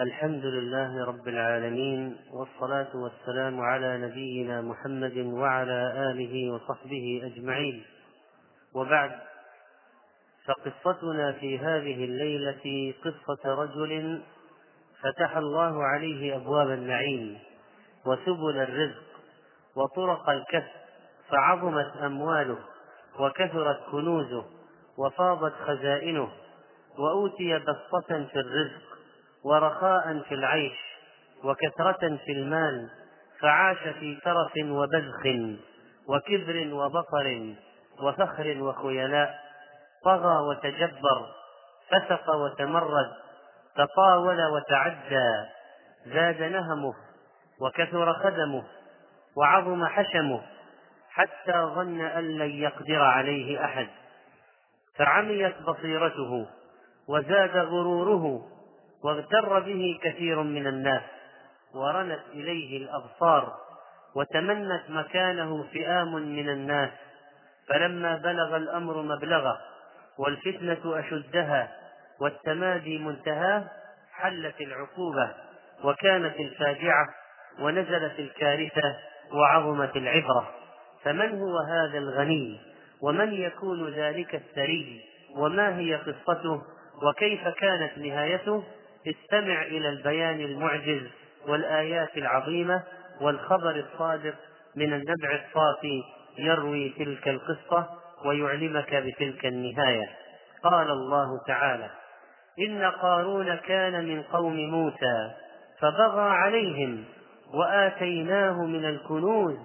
الحمد لله رب العالمين والصلاة والسلام على نبينا محمد وعلى آله وصحبه أجمعين. وبعد فقصتنا في هذه الليلة قصة رجل فتح الله عليه أبواب النعيم وسبل الرزق وطرق الكسب فعظمت أمواله وكثرت كنوزه وفاضت خزائنه وأوتي بسطة في الرزق ورخاء في العيش وكثرة في المال فعاش في ترف وبذخ وكبر وبطر وفخر وخيلاء طغى وتجبر فسق وتمرد تطاول وتعدى زاد نهمه وكثر خدمه وعظم حشمه حتى ظن أن لن يقدر عليه أحد. فعميت بصيرته وزاد غروره واغتر به كثير من الناس ورنت إليه الأبصار وتمنت مكانه فئام من الناس فلما بلغ الأمر مبلغه والفتنة أشدها والتمادي منتهاه حلت العقوبة وكانت الفاجعة ونزلت الكارثة وعظمت العبرة. فمن هو هذا الغني؟ ومن يكون ذلك الثري وما هي قصته؟ وكيف كانت نهايته؟ استمع إلى البيان المعجز والآيات العظيمة والخبر الصادق من النبع الصافي يروي تلك القصة ويعلمك بتلك النهاية. قال الله تعالى إن قارون كان من قوم موسى فبغى عليهم وآتيناه من الكنوز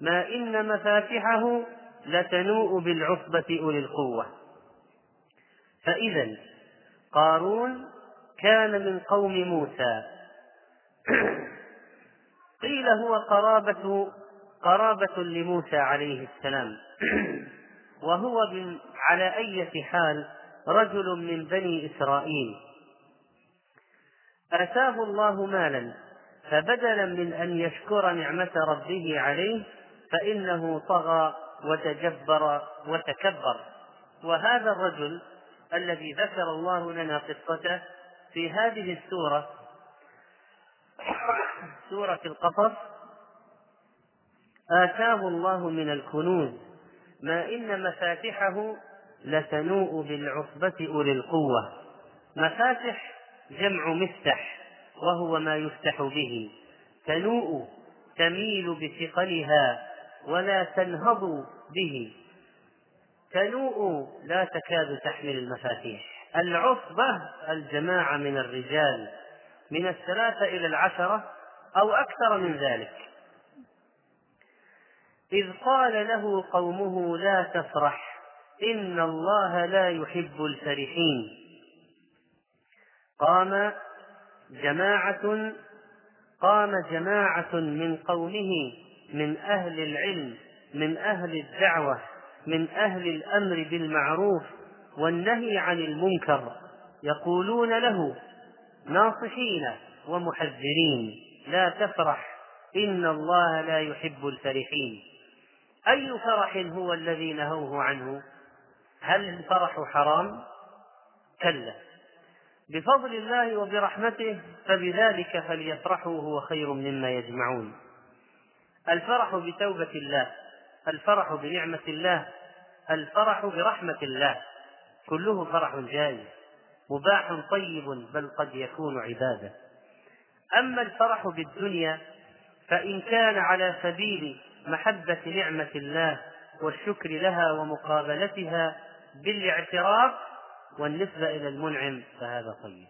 ما إن مفاتحه لتنوء بالعصبة أولي القوة. فإذا قارون كان من قوم موسى. قيل هو قرابة قرابة لموسى عليه السلام. وهو على أي حال رجل من بني إسرائيل. آتاه الله مالا فبدلا من أن يشكر نعمة ربه عليه فإنه طغى وتجبر وتكبر. وهذا الرجل الذي ذكر الله لنا قصته في هذه السورة سورة القصص آتاه الله من الكنوز ما إن مفاتحه لتنوء بالعصبة أولي القوة. مفاتح جمع مفتح وهو ما يفتح به. تنوء تميل بثقلها ولا تنهض به. تنوء لا تكاد تحمل المفاتيح. العصبة الجماعة من الرجال من الثلاثة إلى العشرة أو أكثر من ذلك. إذ قال له قومه لا تفرح إن الله لا يحب الفرحين. قام جماعة قام جماعة من قومه من أهل العلم من أهل الدعوة من أهل الأمر بالمعروف والنهي عن المنكر يقولون له ناصحين ومحذرين لا تفرح إن الله لا يحب الفرحين. أي فرح هو الذي نهوه عنه؟ هل الفرح حرام؟ كلا. بفضل الله وبرحمته فبذلك فليفرحوا هو خير مما يجمعون. الفرح بتوبة الله الفرح بنعمة الله الفرح برحمة الله. كله فرح جائز مباح طيب بل قد يكون عبادة. أما الفرح بالدنيا فإن كان على سبيل محبة نعمة الله والشكر لها ومقابلتها بالاعتراف والنسبة إلى المنعم فهذا طيب.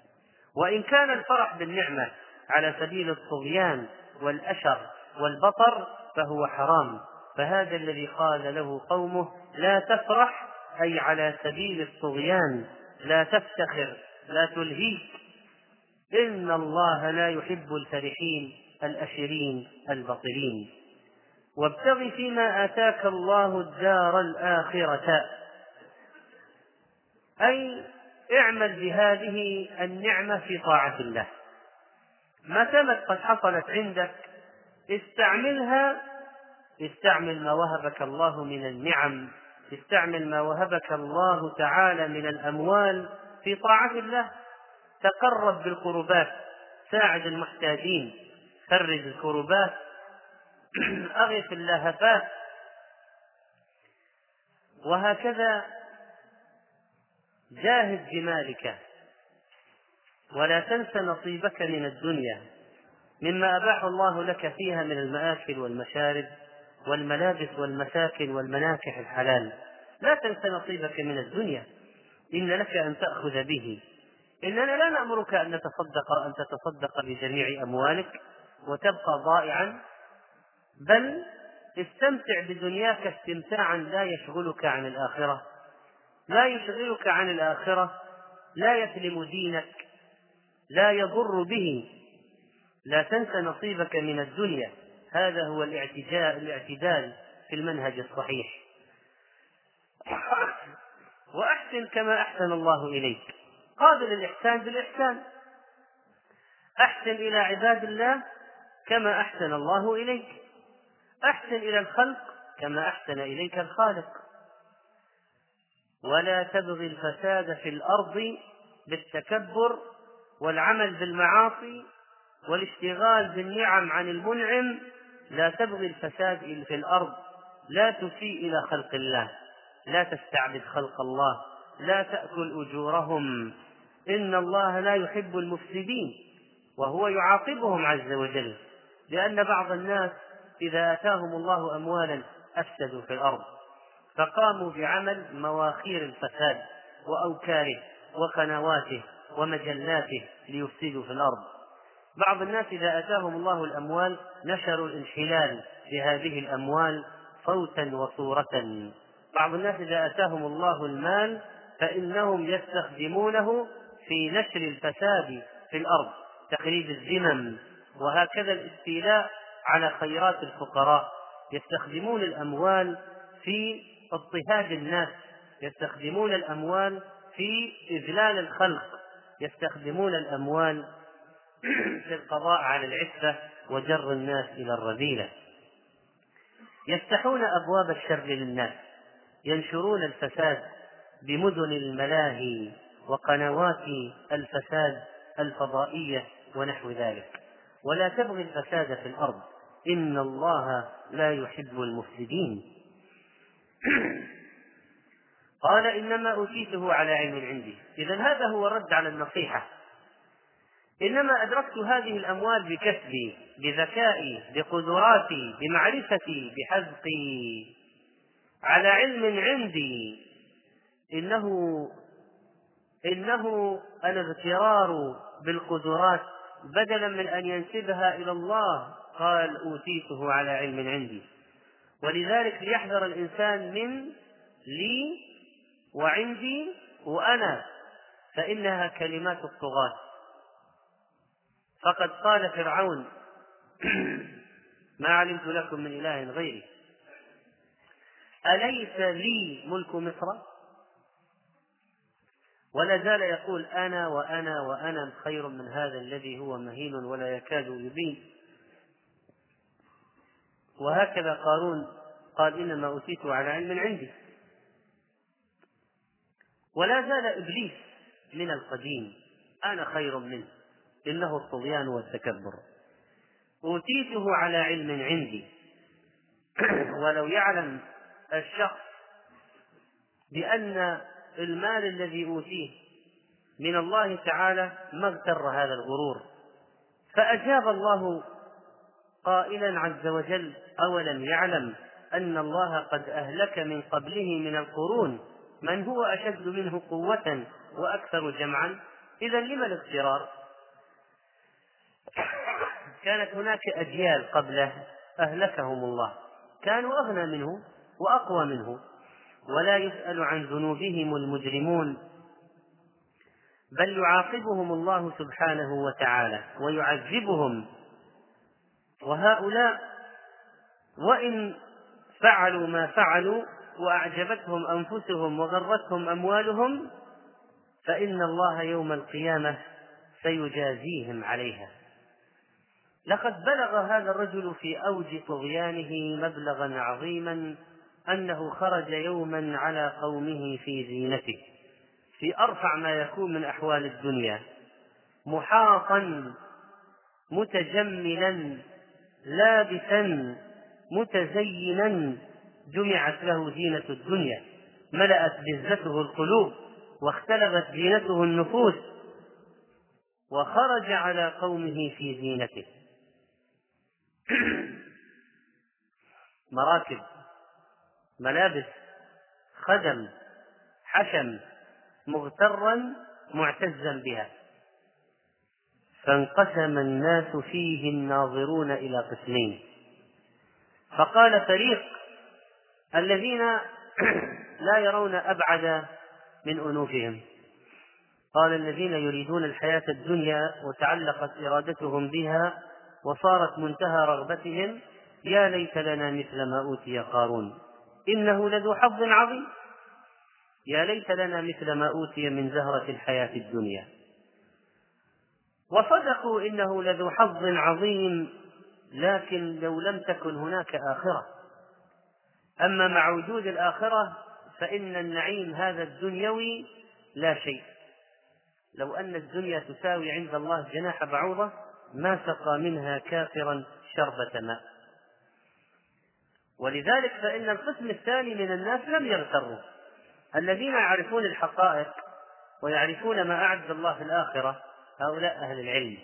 وإن كان الفرح بالنعمة على سبيل الطغيان والأشر والبطر فهو حرام. فهذا الذي قال له قومه لا تفرح أي على سبيل الطغيان لا تفتخر لا تلهيك. إن الله لا يحب الفرحين الأشرين البطلين وابتغ فيما آتاك الله الدار الآخرة. أي اعمل بهذه النعمة في طاعة الله. ما دامت قد حصلت عندك استعملها استعمل ما وهبك الله من النعم. استعمل ما وهبك الله تعالى من الأموال في طاعة الله. تقرب بالقربات ساعد المحتاجين فرج الكربات. أغث اللهفات وهكذا جاهد بمالك ولا تنس نصيبك من الدنيا مما أباح الله لك فيها من المآكل والمشارب. والملابس والمساكن والمناكح الحلال. لا تنس نصيبك من الدنيا. إن لك أن تأخذ به. إننا لا نأمرك أن تتصدق أن تتصدق بجميع أموالك وتبقى ضائعا. بل استمتع بدنياك استمتاعا لا يشغلك عن الآخرة. لا يشغلك عن الآخرة. لا يسلم دينك. لا يضر به. لا تنس نصيبك من الدنيا. هذا هو الاعتدال في المنهج الصحيح. وأحسن كما أحسن الله إليك. قابل الإحسان بالإحسان. أحسن إلى عباد الله كما أحسن الله إليك. أحسن إلى الخلق كما أحسن إليك الخالق. ولا تبغي الفساد في الأرض بالتكبر والعمل بالمعاصي والاشتغال بالنعم عن المنعم لا تبغي الفساد في الأرض لا تسيء إلى خلق الله لا تستعبد خلق الله لا تأكل أجورهم. إن الله لا يحب المفسدين وهو يعاقبهم عز وجل لأن بعض الناس إذا آتاهم الله أموالا أفسدوا في الأرض فقاموا بعمل مواخير الفساد وأوكاره وقنواته ومجلاته ليفسدوا في الأرض. بعض الناس إذا أتاهم الله الأموال نشروا الانحلال بهذه الأموال صوتا وصورة. بعض الناس إذا أتاهم الله المال فإنهم يستخدمونه في نشر الفساد في الأرض تخريب الذمم وهكذا الاستيلاء على خيرات الفقراء. يستخدمون الأموال في اضطهاد الناس يستخدمون الأموال في إذلال الخلق يستخدمون الأموال في القضاء على العفة وجر الناس إلى الرذيلة. يفتحون أبواب الشر للناس ينشرون الفساد بمدن الملاهي وقنوات الفساد الفضائية ونحو ذلك. ولا تبغي الفساد في الأرض إن الله لا يحب المفسدين. قال إنما أوتيته على علم عندي. إذا هذا هو الرد على النصيحة. إنما أدركت هذه الأموال بكسبي بذكائي بقدراتي بمعرفتي بحذقي. على علم عندي. إنه إنه الاغترار بالقدرات بدلا من أن ينسبها إلى الله. قال أوتيته على علم عندي. ولذلك ليحذر الإنسان من لي وعندي وأنا فإنها كلمات الطغاة. فقد قال فرعون ما علمت لكم من إله غيري. أليس لي ملك مصر؟ ولا زال يقول أنا وأنا وأنا خير من هذا الذي هو مهين ولا يكاد يبين. وهكذا قارون قال إنما أوتيته على علم عندي. ولا زال إبليس من القديم أنا خير منه. إنه الطغيان والتكبر. أوتيته على علم عندي. ولو يعلم الشخص بأن المال الذي أوتيه من الله تعالى ما اغتر هذا الغرور. فأجاب الله قائلا عز وجل أولم يعلم أن الله قد أهلك من قبله من القرون؟ من هو أشد منه قوة وأكثر جمعا؟ إذا لما الاغترار؟ كانت هناك أجيال قبله أهلكهم الله. كانوا أغنى منه وأقوى منه. ولا يسأل عن ذنوبهم المجرمون. بل يعاقبهم الله سبحانه وتعالى ويعذبهم. وهؤلاء وإن فعلوا ما فعلوا وأعجبتهم أنفسهم وغرتهم أموالهم فإن الله يوم القيامة سيجازيهم عليها. لقد بلغ هذا الرجل في أوج طغيانه مبلغا عظيما أنه خرج يوما على قومه في زينته في أرفع ما يكون من أحوال الدنيا محاطا متجملا لابسا متزينا جمعت له زينة الدنيا ملأت بزته القلوب واختلفت زينته النفوس وخرج على قومه في زينته. مراكب ملابس خدم حشم مغترا معتزا بها. فانقسم الناس فيه الناظرون إلى قسمين. فقال فريق الذين لا يرون أبعد من أنوفهم. قال الذين يريدون الحياة الدنيا وتعلقت إرادتهم بها وصارت منتهى رغبتهم يا ليت لنا مثل ما أوتي قارون. إنه لذو حظ عظيم. يا ليت لنا مثل ما أوتي من زهرة الحياة الدنيا. وصدقوا إنه لذو حظ عظيم لكن لو لم تكن هناك آخرة. أما مع وجود الآخرة فإن النعيم هذا الدنيوي لا شيء. لو أن الدنيا تساوي عند الله جناح بعوضة ما سقى منها كافرا شربة ماء. ولذلك فإن القسم الثاني من الناس لم يغتروا. الذين يعرفون الحقائق ويعرفون ما أعد الله في الآخرة هؤلاء أهل العلم.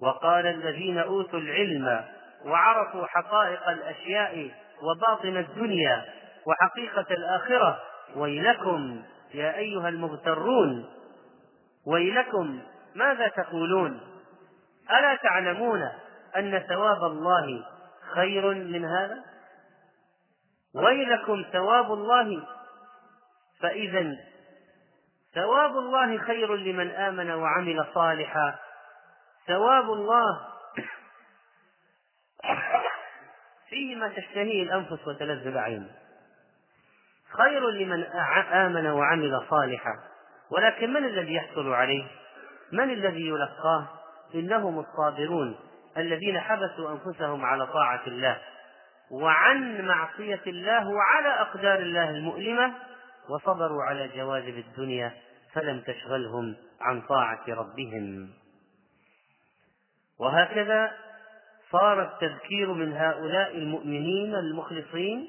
وقال الذين أوتوا العلم وعرفوا حقائق الأشياء وباطن الدنيا وحقيقة الآخرة ويلكم يا أيها المغترون ويلكم ماذا تقولون؟ ألا تعلمون أن ثواب الله خير من هذا؟ ويلكم ثواب الله. فإذا ثواب الله خير لمن آمن وعمل صالحا. ثواب الله فيه ما تشتهيه الأنفس وتلذ الأعين. خير لمن آمن وعمل صالحا. ولكن من الذي يحصل عليه؟ من الذي يلقاه؟ إنهم الصابرون الذين حبسوا أنفسهم على طاعة الله وعن معصية الله وعلى أقدار الله المؤلمة وصبروا على جواذب الدنيا فلم تشغلهم عن طاعة ربهم. وهكذا صار التذكير من هؤلاء المؤمنين المخلصين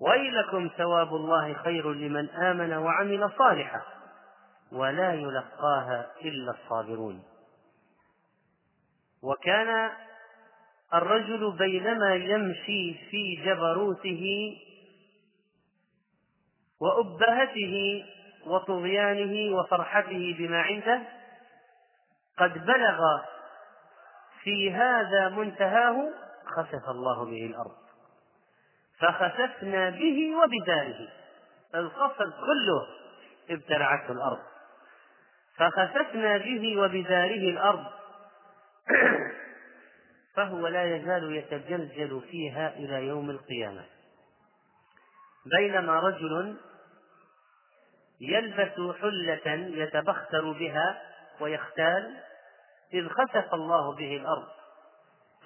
ويلكم ثواب الله خير لمن آمن وعمل صالحا ولا يلقاها إلا الصابرون. وكان الرجل بينما يمشي في جبروته وأبهته وطغيانه وفرحته بما عنده قد بلغ في هذا منتهاه خسف الله به الأرض. فخسفنا به وبداره. القصر كله ابتلعته الأرض. فخسفنا به وبداره الأرض. فهو لا يزال يتجلجل فيها إلى يوم القيامة. بينما رجل يلبس حلة يتبختر بها ويختال إذ خسف الله به الأرض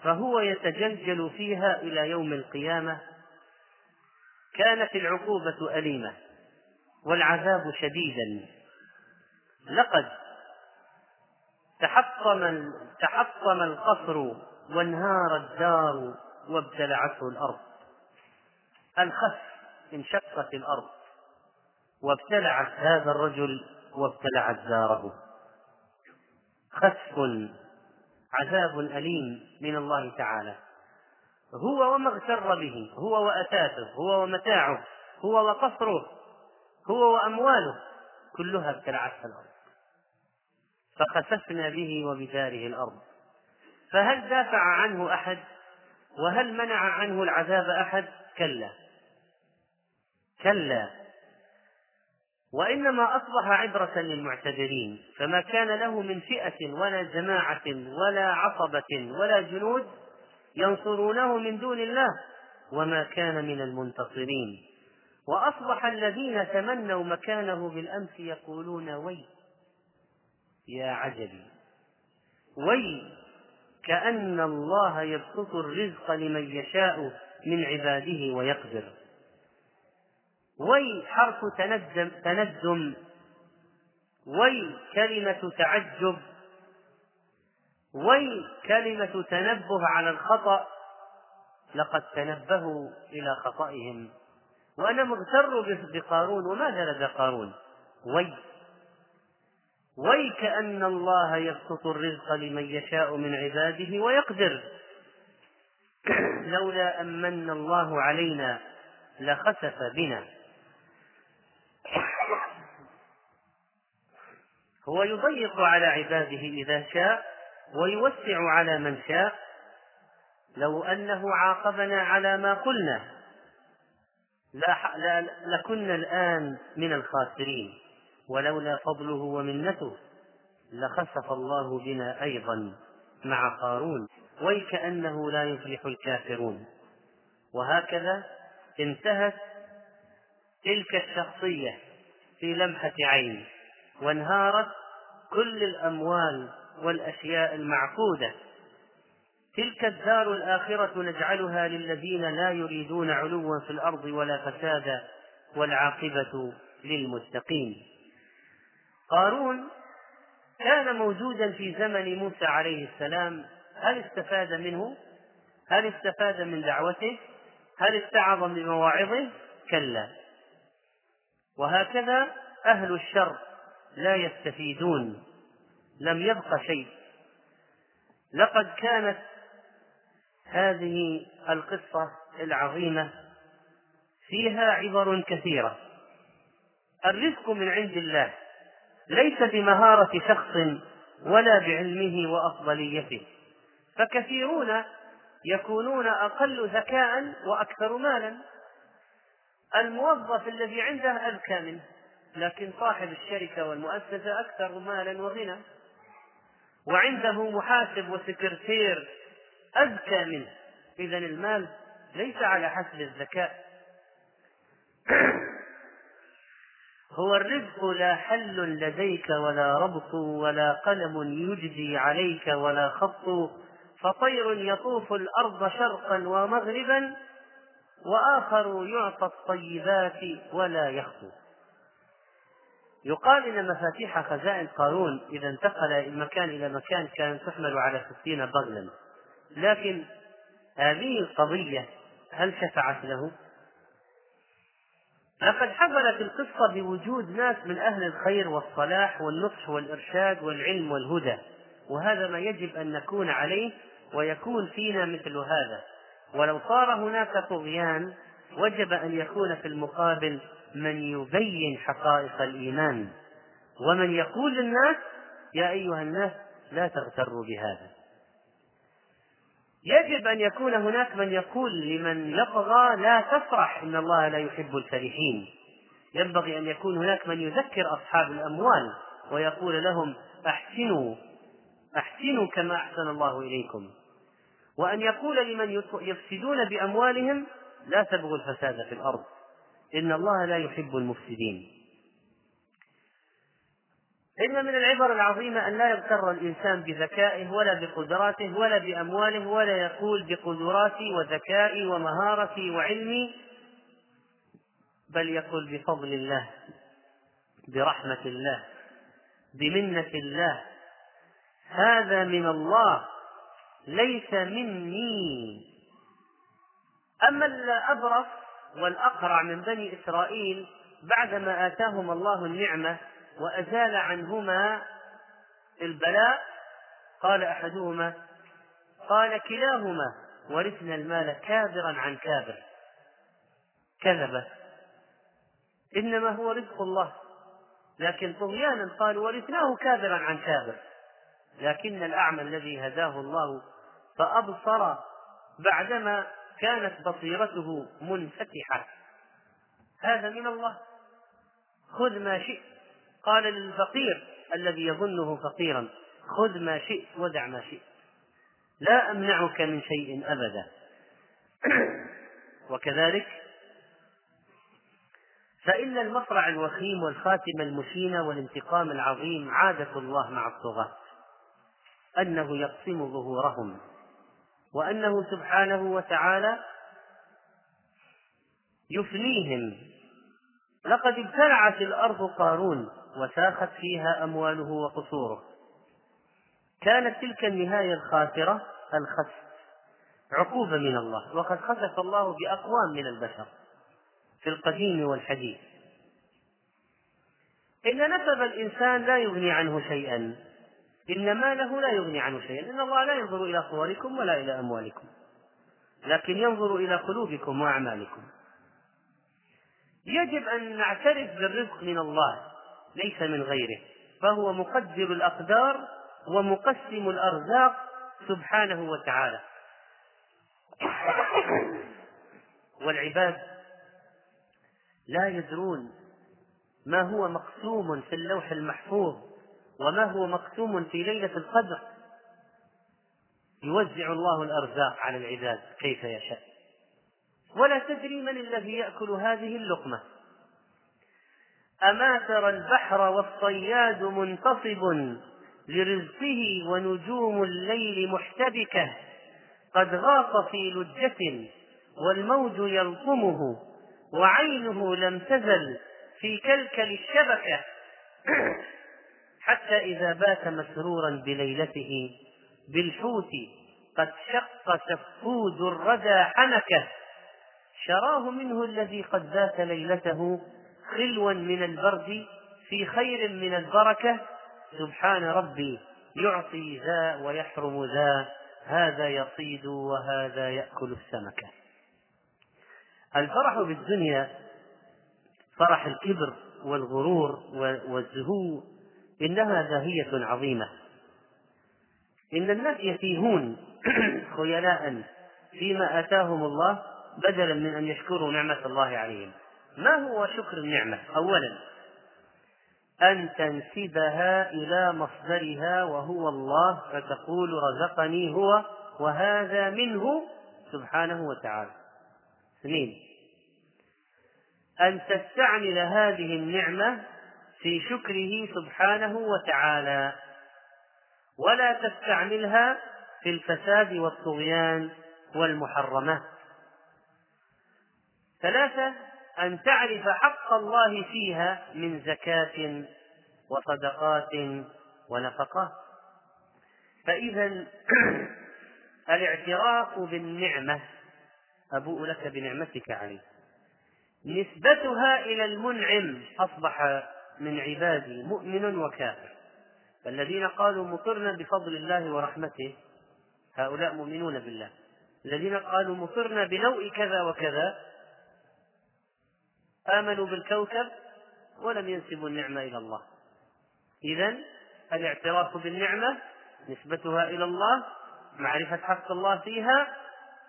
فهو يتجلجل فيها إلى يوم القيامة. كانت العقوبة أليمة والعذاب شديدا. لقد تحطم تحطم القصر وانهار الدار وابتلعته الأرض. الخسف انشقت الأرض وابتلعت هذا الرجل وابتلعت داره خسف عذاب أليم من الله تعالى. هو وما اغتر به هو وأتاته هو ومتاعه هو وقصره هو وأمواله كلها ابتلعتها الأرض. فخسفنا به وبداره الأرض. فهل دافع عنه أحد؟ وهل منع عنه العذاب أحد؟ كلا. كلا. وإنما أصبح عبرة للمعتذرين فما كان له من فئة ولا جماعة ولا عصبة ولا جنود ينصرونه من دون الله وما كان من المنتصرين. وأصبح الذين تمنوا مكانه بالأمس يقولون وي يا عجبي. وي كأن الله يبسط الرزق لمن يشاء من عباده ويقدر. وي حرف تندم تندم. وي كلمة تعجب. وي كلمة تنبه على الخطأ. لقد تنبهوا إلى خطئهم. وأنا مغتر بقارون. وماذا لدى قارون؟ وي وي كأن الله يبسط الرزق لمن يشاء من عباده ويقدر. لولا أن من الله علينا لخسف بنا. هو يضيق على عباده إذا شاء ويوسع على من شاء. لو أنه عاقبنا على ما قلنا لكنا الآن من الخاسرين. ولولا فضله ومنته لخسف الله بنا أيضا مع قارون ويكأنه لا يفلح الكافرون. وهكذا انتهت تلك الشخصية في لمحة عين وانهارت كل الأموال والأشياء المعقودة. تلك الدار الآخرة نجعلها للذين لا يريدون علوا في الأرض ولا فسادا والعاقبة للمتقين. قارون كان موجودا في زمن موسى عليه السلام. هل استفاد منه؟ هل استفاد من دعوته؟ هل استعظ من مواعظه؟ كلا. وهكذا أهل الشر لا يستفيدون لم يبق شيء. لقد كانت هذه القصة العظيمة فيها عبر كثيرة. الرزق من عند الله. ليس بمهارة شخص ولا بعلمه وأفضليته. فكثيرون يكونون أقل ذكاء وأكثر مالا. الموظف الذي عنده أذكى منه لكن صاحب الشركة والمؤسسة أكثر مالا وغنى. وعنده محاسب وسكرتير أذكى منه. إذا المال ليس على حسب الذكاء. هو الرزق لا حل لديك ولا ربط ولا قلم يجدي عليك ولا خط فطير يطوف الأرض شرقا ومغربا وآخر يعطى الطيبات ولا يخطو يقال إن مفاتيح خزائن قارون إذا انتقل من مكان إلى مكان كانت تحمل على ستين بغلا لكن هذه القضية هل شفعت له؟ لقد حفلت القصة بوجود ناس من أهل الخير والصلاح والنصح والإرشاد والعلم والهدى وهذا ما يجب أن نكون عليه ويكون فينا مثل هذا. ولو صار هناك طغيان وجب أن يكون في المقابل من يبين حقائق الإيمان. ومن يقول للناس يا أيها الناس لا تغتروا بهذا. يجب أن يكون هناك من يقول لمن يطغى لا تفرح إن الله لا يحب الفرحين. ينبغي أن يكون هناك من يذكر أصحاب الأموال ويقول لهم أحسنوا أحسنوا كما أحسن الله إليكم. وأن يقول لمن يفسدون بأموالهم لا تبغوا الفساد في الأرض إن الله لا يحب المفسدين. إن من العبر العظيمة أن لا يغتر الإنسان بذكائه ولا بقدراته ولا بأمواله ولا يقول بقدراتي وذكائي ومهارتي وعلمي بل يقول بفضل الله برحمة الله بمنة الله. هذا من الله ليس مني. أما الأبرص والأقرع من بني إسرائيل بعدما آتاهم الله النعمة وأزال عنهما البلاء. قال أحدهما قال كلاهما ورثنا المال كابرا عن كابر. كذب. إنما هو رزق الله. لكن طغيانا قالوا ورثناه كابرا عن كابر. لكن الأعمى الذي هداه الله فأبصر بعدما كانت بصيرته منفتحة. هذا من الله. خذ ما شئت. قال للفقير الذي يظنه فقيرا خذ ما شئت ودع ما شئت. لا أمنعك من شيء أبدا. وكذلك فإن المصرع الوخيم والخاتمة المشينة والانتقام العظيم عادة الله مع الطغاة أنه يقسم ظهورهم وأنه سبحانه وتعالى يفنيهم. لقد ابتلعت الأرض قارون وساخت فيها أمواله وقصوره. كانت تلك النهاية الخاسرة الخسف عقوبة من الله وقد خسف الله بأقوام من البشر في القديم والحديث. إن نسب الإنسان لا يغني عنه شيئا إن ماله لا يغني عنه شيئا إن الله لا ينظر إلى صوركم ولا إلى أموالكم لكن ينظر إلى قلوبكم وأعمالكم. يجب أن نعترف بالرزق من الله. ليس من غيره فهو مقدر الأقدار ومقسم الأرزاق سبحانه وتعالى. والعباد لا يدرون ما هو مقسوم في اللوح المحفوظ وما هو مقسوم في ليلة القدر. يوزع الله الأرزاق على العباد كيف يشاء. ولا تدري من الذي يأكل هذه اللقمة. أما ترى البحر والصياد منتصب لرزقه ونجوم الليل محتبكة قد غاص في لجة والموج يلطمه وعينه لم تزل في كلكل الشبكة. حتى إذا بات مسرورا بليلته بالحوت قد شق سفود الردى حنكة. شراه منه الذي قد بات ليلته خلوا من البرد في خير من البركة. سبحان ربي يعطي ذا ويحرم ذا هذا يصيد وهذا يأكل السمكة الفرح بالدنيا فرح الكبر والغرور والزهو إنها داهية عظيمة. إن الناس يتيهون خيلاء فيما آتاهم الله بدلا من أن يشكروا نعمة الله عليهم. ما هو شكر النعمة؟ أولا أن تنسبها إلى مصدرها وهو الله فتقول رزقني هو وهذا منه سبحانه وتعالى. اثنين أن تستعمل هذه النعمة في شكره سبحانه وتعالى. ولا تستعملها في الفساد والطغيان والمحرمات. ثلاثة أن تعرف حق الله فيها من زكاة وصدقات ونفقات فإذا الاعتراف بالنعمة أبوء لك بنعمتك علي. نسبتها إلى المنعم أصبح من عبادي مؤمن وكافر. فالذين قالوا مطرنا بفضل الله ورحمته هؤلاء مؤمنون بالله. الذين قالوا مطرنا بنوء كذا وكذا آمنوا بالكوكب ولم ينسبوا النعمة إلى الله. إذا الاعتراف بالنعمة نسبتها إلى الله معرفة حق الله فيها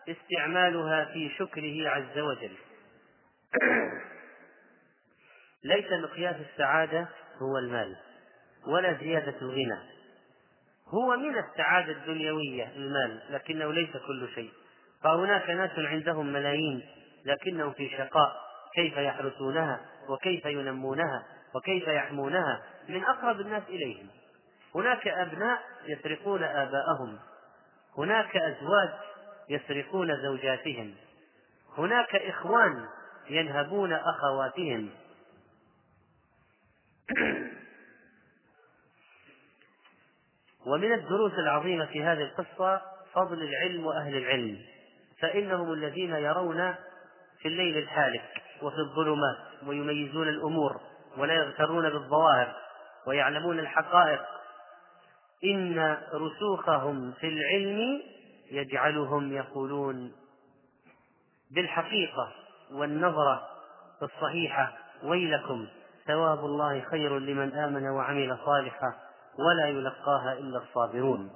استعمالها في شكره عز وجل. ليس مقياس السعادة هو المال ولا زيادة الغنى. هو من السعادة الدنيوية المال لكنه ليس كل شيء. فهناك ناس عندهم ملايين لكنهم في شقاء. كيف يحرسونها وكيف ينمونها وكيف يحمونها من أقرب الناس إليهم. هناك أبناء يسرقون آباءهم. هناك أزواج يسرقون زوجاتهم. هناك إخوان ينهبون أخواتهم. ومن الدروس العظيمة في هذه القصة فضل العلم وأهل العلم فإنهم الذين يرون في الليل الحالك. وفي الظلمات ويميزون الأمور ولا يغترون بالظواهر ويعلمون الحقائق. إن رسوخهم في العلم يجعلهم يقولون بالحقيقة والنظرة الصحيحة. ويلكم ثواب الله خير لمن آمن وعمل صالحا ولا يلقاها إلا الصابرون.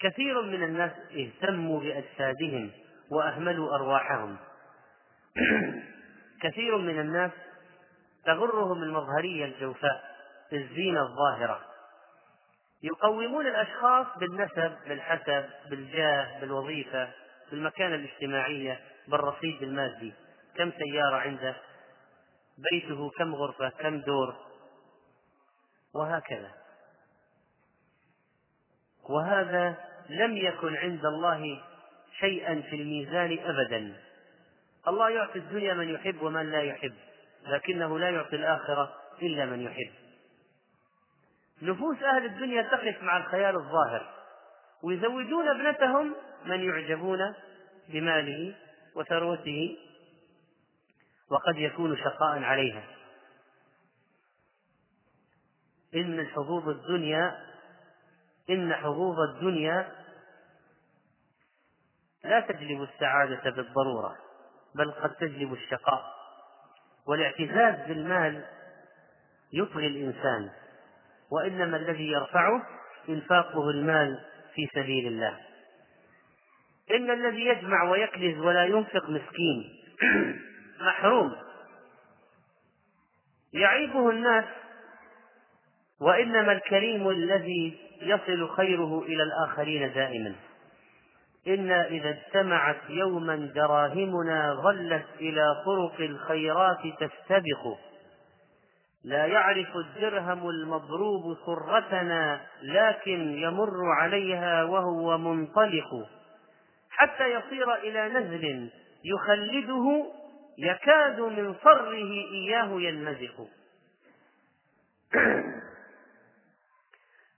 كثير من الناس اهتموا بأجسادهم وأهملوا أرواحهم. كثير من الناس تغرهم المظهرية الجوفاء الزينة الظاهرة. يقومون الأشخاص بالنسب بالحسب بالجاه بالوظيفة بالمكانة الاجتماعية بالرصيد المادي. كم سيارة عنده؟ بيته كم غرفة؟ كم دور؟ وهكذا. وهذا لم يكن عند الله شيئا في الميزان أبدا. الله يعطي الدنيا من يحب ومن لا يحب لكنه لا يعطي الآخرة إلا من يحب. نفوس أهل الدنيا تقف مع الخيال الظاهر ويزوجون ابنتهم من يعجبون بماله وثروته وقد يكون شقاء عليها. إن حظوظ الدنيا إن حظوظ الدنيا لا تجلب السعادة بالضرورة. بل قد تجلب الشقاء. والاعتزاز بالمال يطغي الإنسان وإنما الذي يرفعه إنفاقه المال في سبيل الله. إن الذي يجمع ويكنز ولا ينفق مسكين محروم. يعيبه الناس وإنما الكريم الذي يصل خيره إلى الآخرين دائما. إنا إذا اجتمعت يوما دراهمنا ظلت إلى طرق الخيرات تستبق. لا يعرف الدرهم المضروب سرتنا لكن يمر عليها وهو منطلق. حتى يصير إلى نزل يخلده يكاد من صره إياه ينمزق.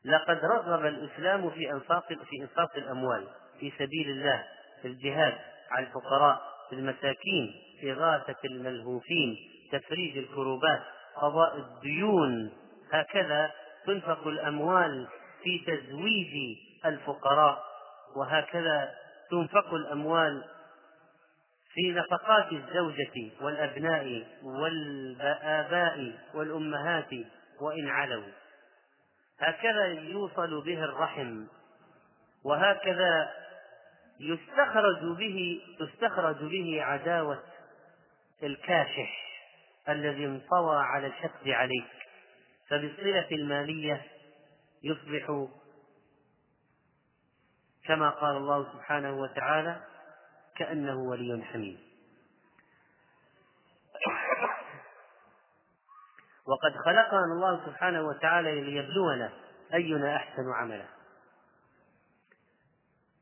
لقد رغب الإسلام في إنفاق في إنفاق الأموال. في سبيل الله في الجهاد على الفقراء في المساكين إغاثة الملهوفين تفريج الكروبات قضاء الديون. هكذا تنفق الأموال في تزويج الفقراء وهكذا تنفق الأموال في نفقات الزوجة والأبناء والآباء والأمهات وإن علوا. هكذا يوصل به الرحم وهكذا يستخرج به تستخرج به عداوة الكاشح الذي انطوى على الحقد عليك. فبالصلة المالية يصبح كما قال الله سبحانه وتعالى كأنه ولي حميد وقد خلقنا الله سبحانه وتعالى ليبلونا أينا أحسن عملا.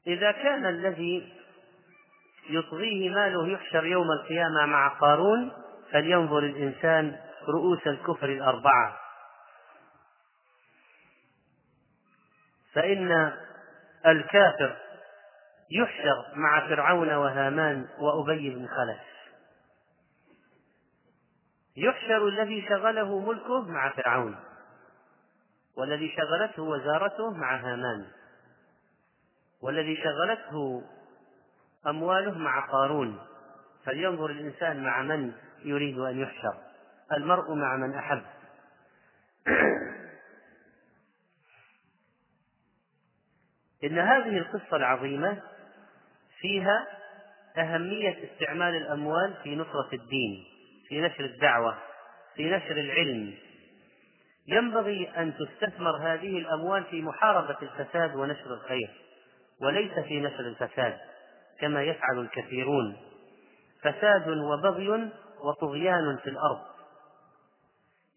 إذا كان الذي يطغيه ماله يحشر يوم القيامة مع قارون فلينظر الإنسان رؤوس الكفر الأربعة. فإن الكافر يحشر مع فرعون وهامان وأبي بن خلف. يحشر الذي شغله ملكه مع فرعون والذي شغلته وزارته مع هامان. والذي شغلته أمواله مع قارون. فلينظر الإنسان مع من يريد أن يحشر. المرء مع من أحب. إن هذه القصة العظيمة فيها أهمية استعمال الأموال في نصرة الدين في نشر الدعوة في نشر العلم. ينبغي أن تستثمر هذه الأموال في محاربة الفساد ونشر الخير. وليس في نشر الفساد كما يفعل الكثيرون. فساد وبغي وطغيان في الأرض.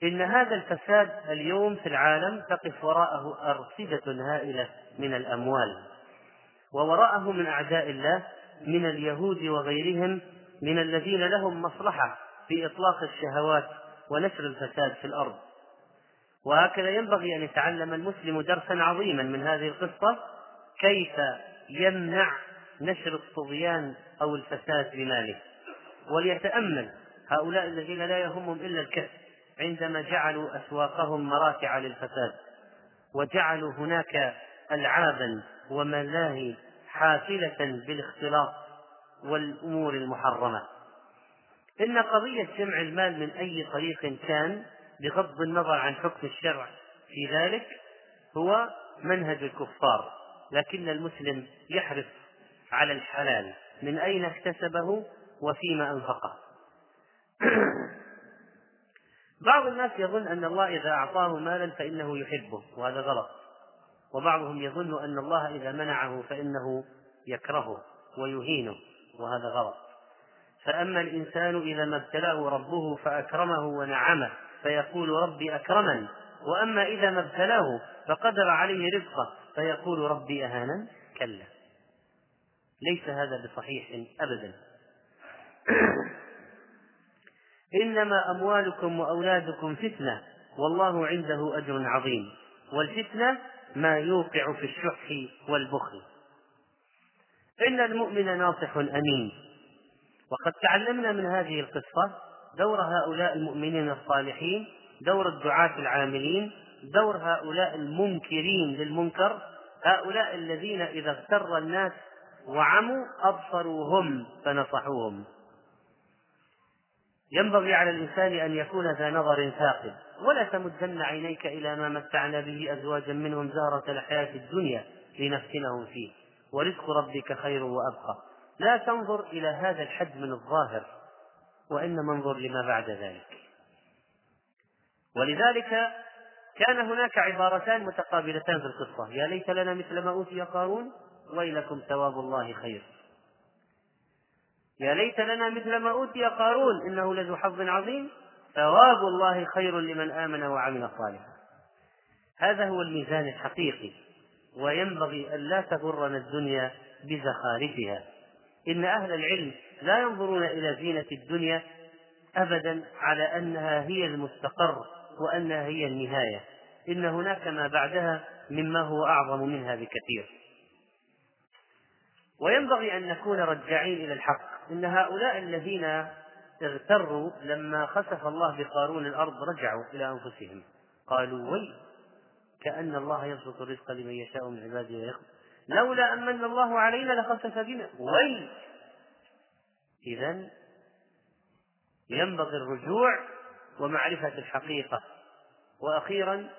إن هذا الفساد اليوم في العالم تقف وراءه أرصدة هائلة من الأموال ووراءه من أعداء الله من اليهود وغيرهم من الذين لهم مصلحة في إطلاق الشهوات ونشر الفساد في الأرض. وهكذا ينبغي أن يتعلم المسلم درسا عظيما من هذه القصة كيف يمنع نشر الطغيان أو الفساد بماله؟ وليتأمل هؤلاء الذين لا يهمهم إلا الكسب عندما جعلوا أسواقهم مراتع للفساد وجعلوا هناك ألعابا وملاهي حافلة بالاختلاط والأمور المحرمة. إن قضية جمع المال من أي طريق كان بغض النظر عن حكم الشرع في ذلك هو منهج الكفار. لكن المسلم يحرص على الحلال من أين اكتسبه وفيما أنفقه. بعض الناس يظن أن الله إذا أعطاه مالا فإنه يحبه وهذا غلط. وبعضهم يظن أن الله إذا منعه فإنه يكرهه ويهينه وهذا غلط. فأما الإنسان إذا ما ابتلاه ربه فأكرمه ونعمه فيقول ربي أكرمن وأما إذا ما ابتلاه فقدر عليه رزقه فيقول ربي أهانا؟ كلا. ليس هذا بصحيح أبدا. إنما أموالكم وأولادكم فتنة والله عنده أجر عظيم. والفتنة ما يوقع في الشح والبخل. إن المؤمن ناصح أمين. وقد تعلمنا من هذه القصة دور هؤلاء المؤمنين الصالحين دور الدعاة العاملين دور هؤلاء المنكرين للمنكر هؤلاء الذين إذا اغتر الناس وعموا أبصروا هم فنصحوهم. ينبغي على الإنسان أن يكون ذا نظر ثاقب. ولا تمدن عينيك إلى ما متعنا به أزواجا منهم زهرة الحياة الدنيا لنفتنهم فيه. ورزق ربك خير وأبقى. لا تنظر إلى هذا الحد من الظاهر وإنما انظر لما بعد ذلك. ولذلك كان هناك عبارتان متقابلتان في القصة. يا ليت لنا مثل ما أوتي قارون ويلكم ثواب الله خير. يا ليت لنا مثل ما أوتي قارون إنه لذو حظ عظيم ثواب الله خير لمن آمن وعمل صالحا. هذا هو الميزان الحقيقي وينبغي أن لا تغرنا الدنيا بزخارفها. إن أهل العلم لا ينظرون إلى زينة الدنيا أبدا على أنها هي المستقر. وأنها هي النهاية. إن هناك ما بعدها مما هو أعظم منها بكثير. وينبغي أن نكون رجاعين إلى الحق. إن هؤلاء الذين اغتروا لما خسف الله بقارون الأرض رجعوا إلى أنفسهم. قالوا وي كأن الله يبسط الرزق لمن يشاء من عباده ويقدر لولا أن من الله علينا لخسف بنا. وي إذا ينبغي الرجوع ومعرفة الحقيقة. وأخيرا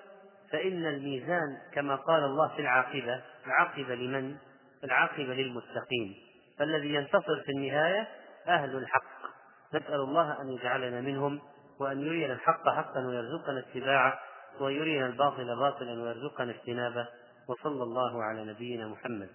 فإن الميزان كما قال الله في العاقبة العاقبة لمن؟ العاقبة للمتقين. فالذي ينتصر في النهاية أهل الحق. نسأل الله أن يجعلنا منهم وأن يرينا الحق حقا ويرزقنا اتباعه ويرينا الباطل باطلا ويرزقنا اجتنابه. وصلى الله على نبينا محمد.